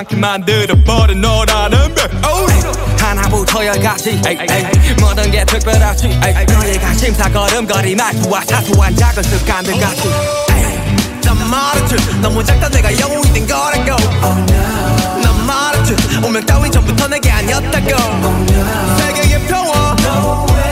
않게 만들어버린 너라는 백 하나부터 열까지. 모든 게 특별하지. 관심사 걸음걸이 말투와 사소한 작은 습관들 같이. 난 말했지. 너무 작다 내가 영웅이 된 거라고. Oh, no. 난 말했지. 운명 따윈 전부터 내게 아니었다고. Oh, no. 세계의 평화. No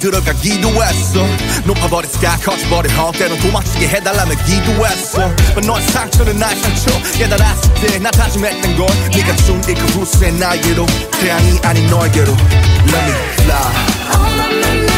들어가기도 했어. 높아버린 스카 커져버린 헛 때론 도망치게 해달라며 기도했어. But 너의 상처는 나의 상처. 깨달았을 때나 다짐했던 건 네가 준 이 그 후세 나에게로. 태양이 아닌 너에게로. Let me fly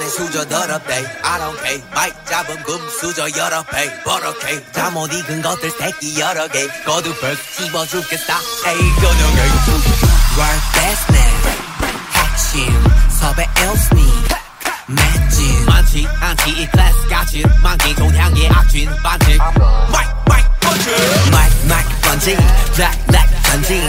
나는 수저 더럽대 I don't care. 마이크 잡은 금 수저 여러 배 버럭해 잠옷 익은 것들 새끼 여러 개. 거두 벌스 씹어 죽겠다. 에이 근육을 World best man 핵심. 섭외 els니 맷진 많지 않지. 이 클래스 같이 만기 종향의 악진 반칙. 마이 마이 번지 마이 마이 번지 블랙 블랙 번지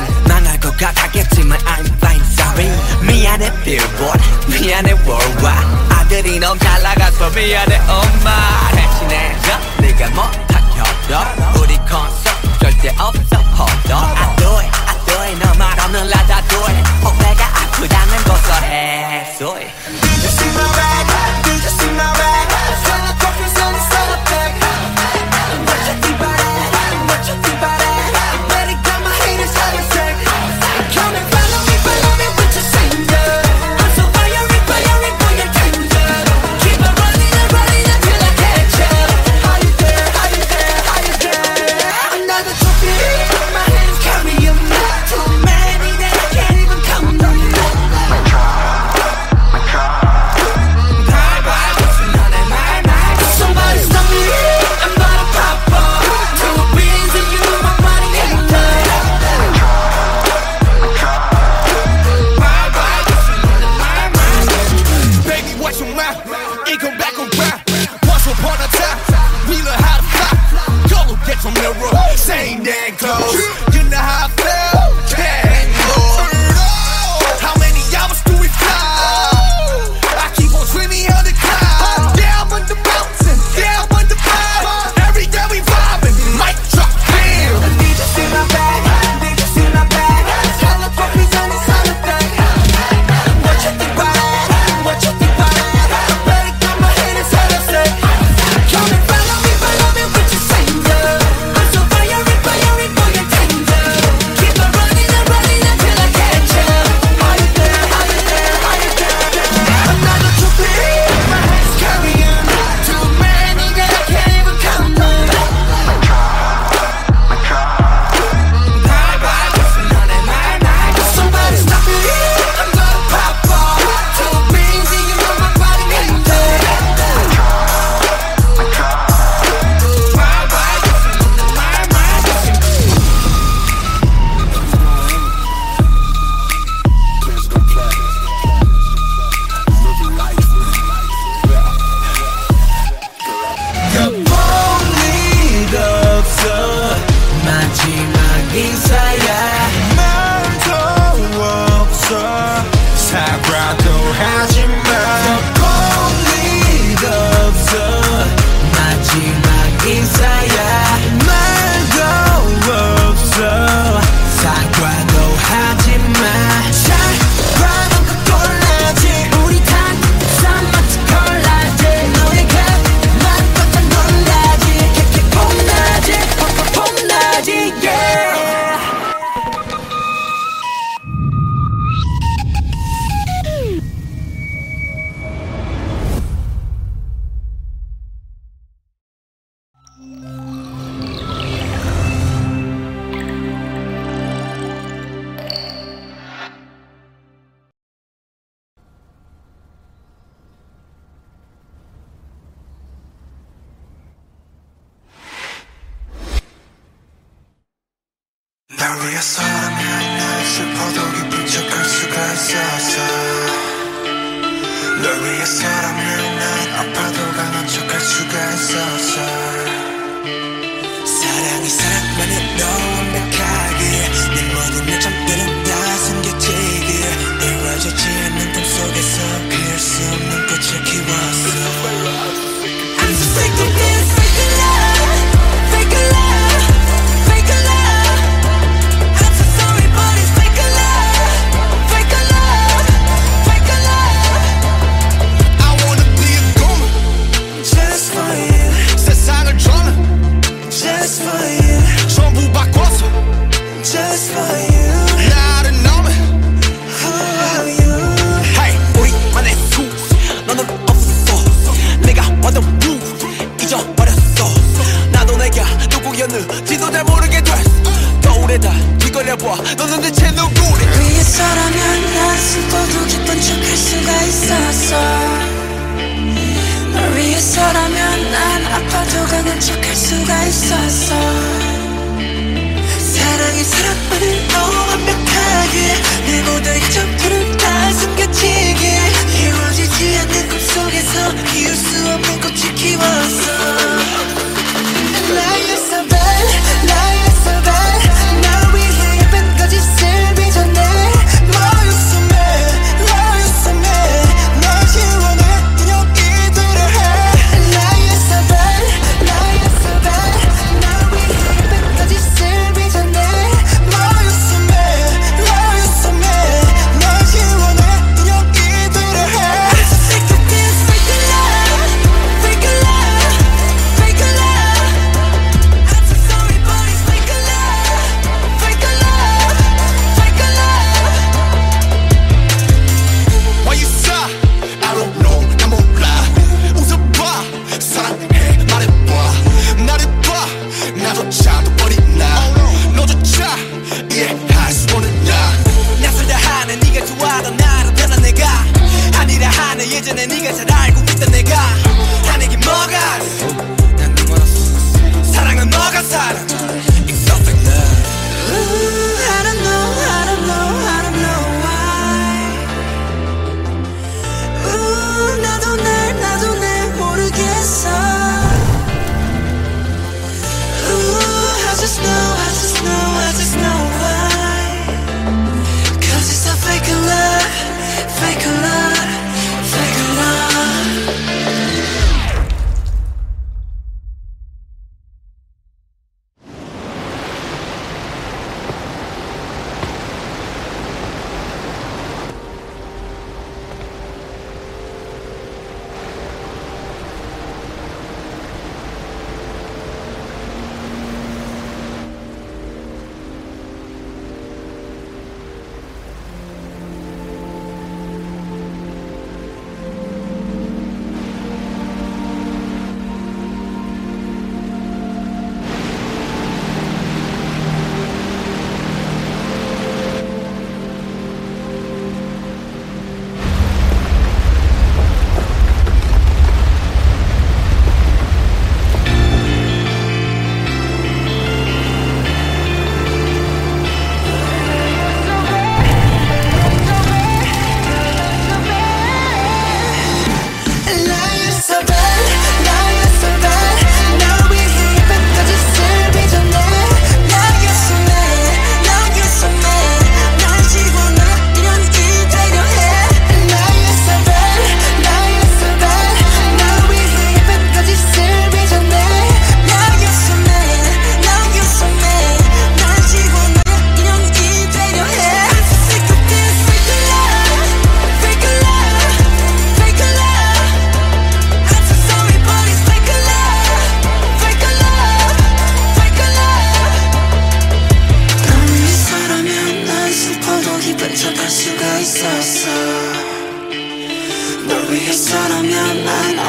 최고가 가겠지만 I'm fine sorry. 미안해 billboard. 미안해 worldwide. 아들이 너무 잘 나가서 미안해 엄마. 대신해줘 네가 뭐 못하켜줘 우리 콘서트 절대 없어 허도 I do it I do it. 너말 없는 라자 do it 어깨가 아프다는 고소해. 소이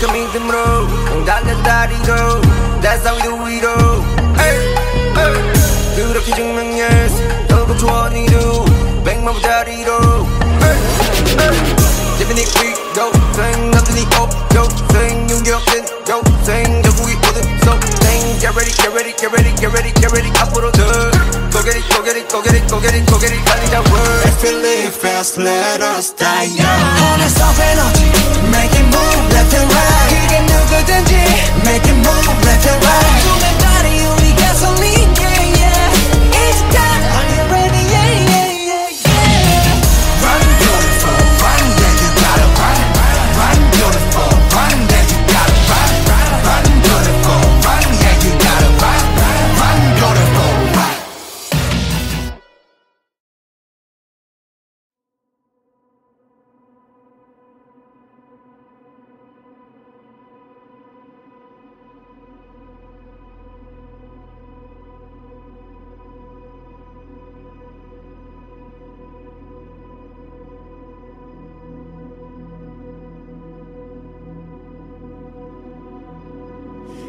kamingdamro the daddy ko That's how we do it all Hey, hey. 그렇게 증명했어 더욱 조언이로 백만 Hey, hey. Living it we 없고 생용기없는 no thing. Get ready, get ready, get ready, get ready, get ready. 앞으로들 Go get it, go get it, go get it, go get it, go get it. 빨리 잡아. If you live fast, let us die young. 하늘 속 에너지, make it move left and right. 이게 누구든지, make it move left and right.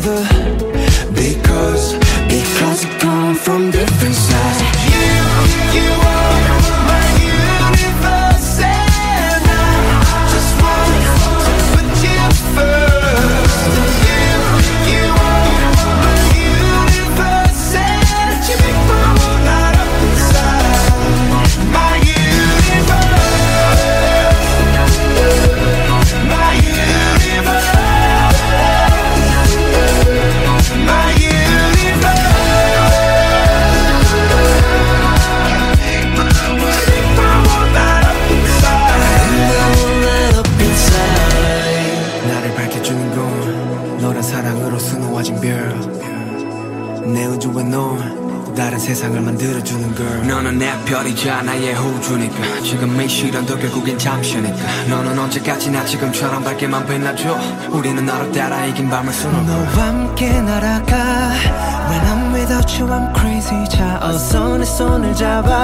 Together 빛나줘. 우리는 너를 따라 이긴 밤을 수놓고. 너와 함께 날아가. When I'm without you I'm crazy. 자 어서 내 손을 잡아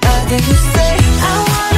other you say I want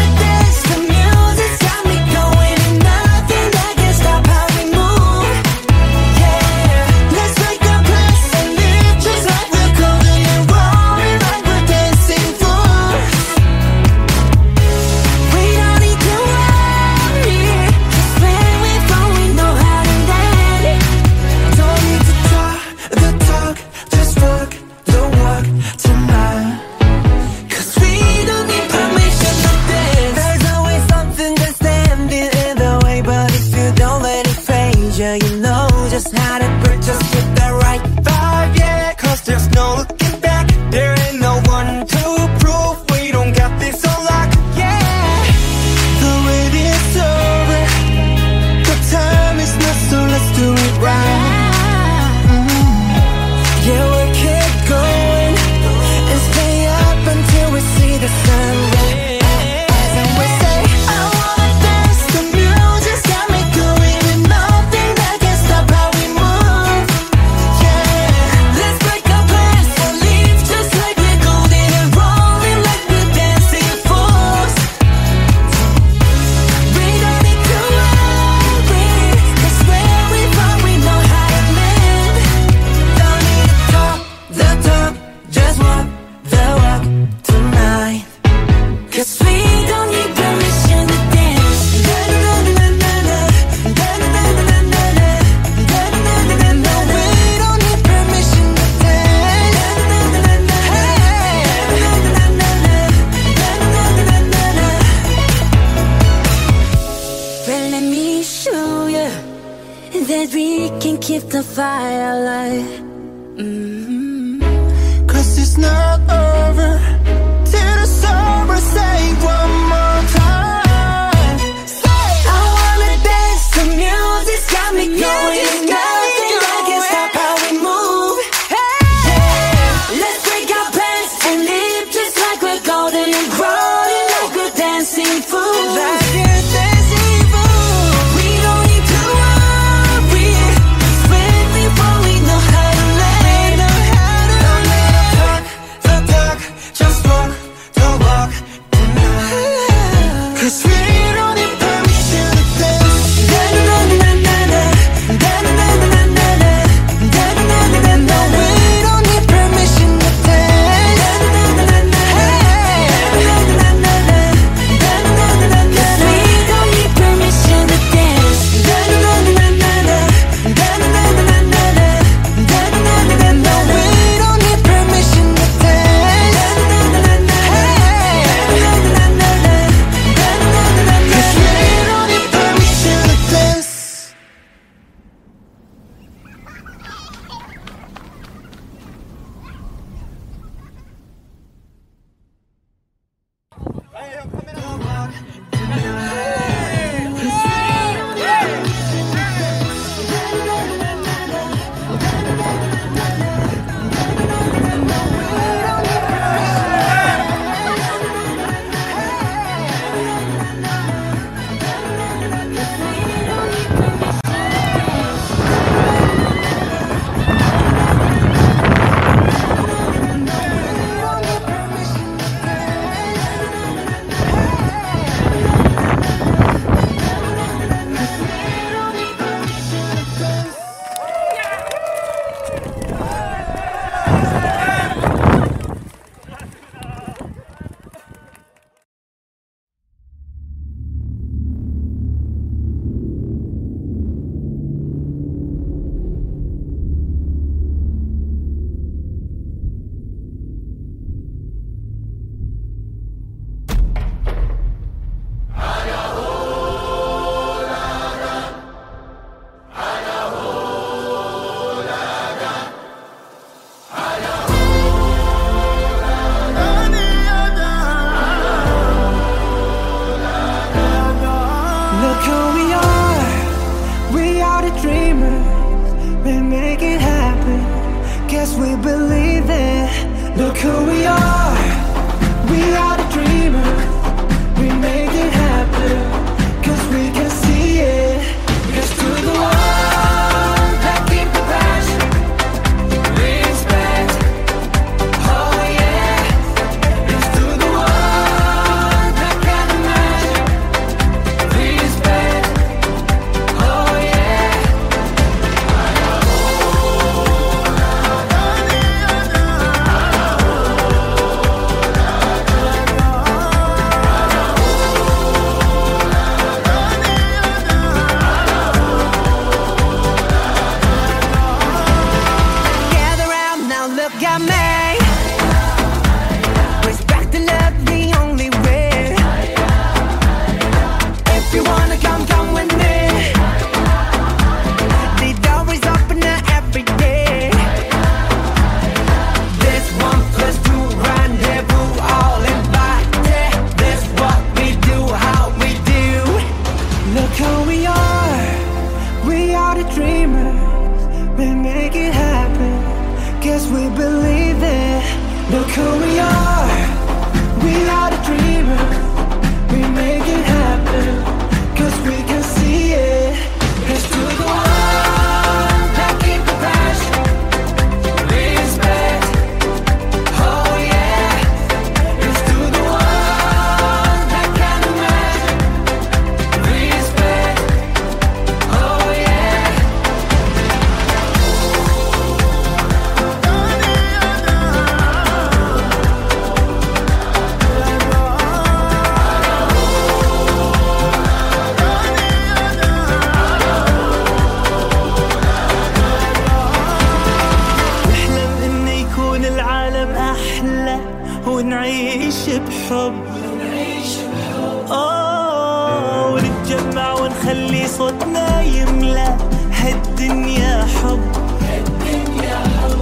بحب ونعيش بحب. آه ونتجمع ونخلي صوتنا يملى هالدنيا حب. هالدنيا حب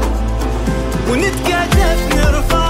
ونتكاتف نرفع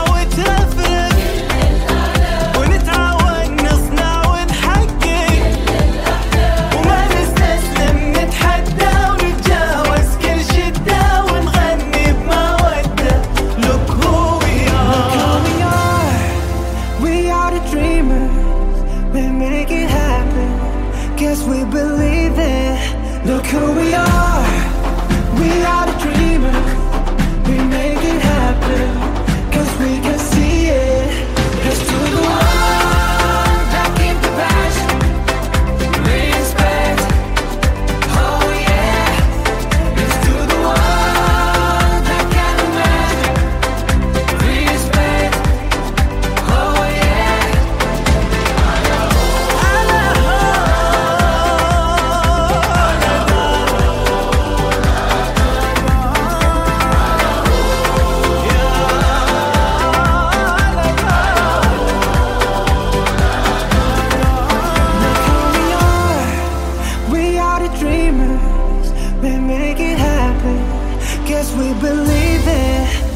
we believe it.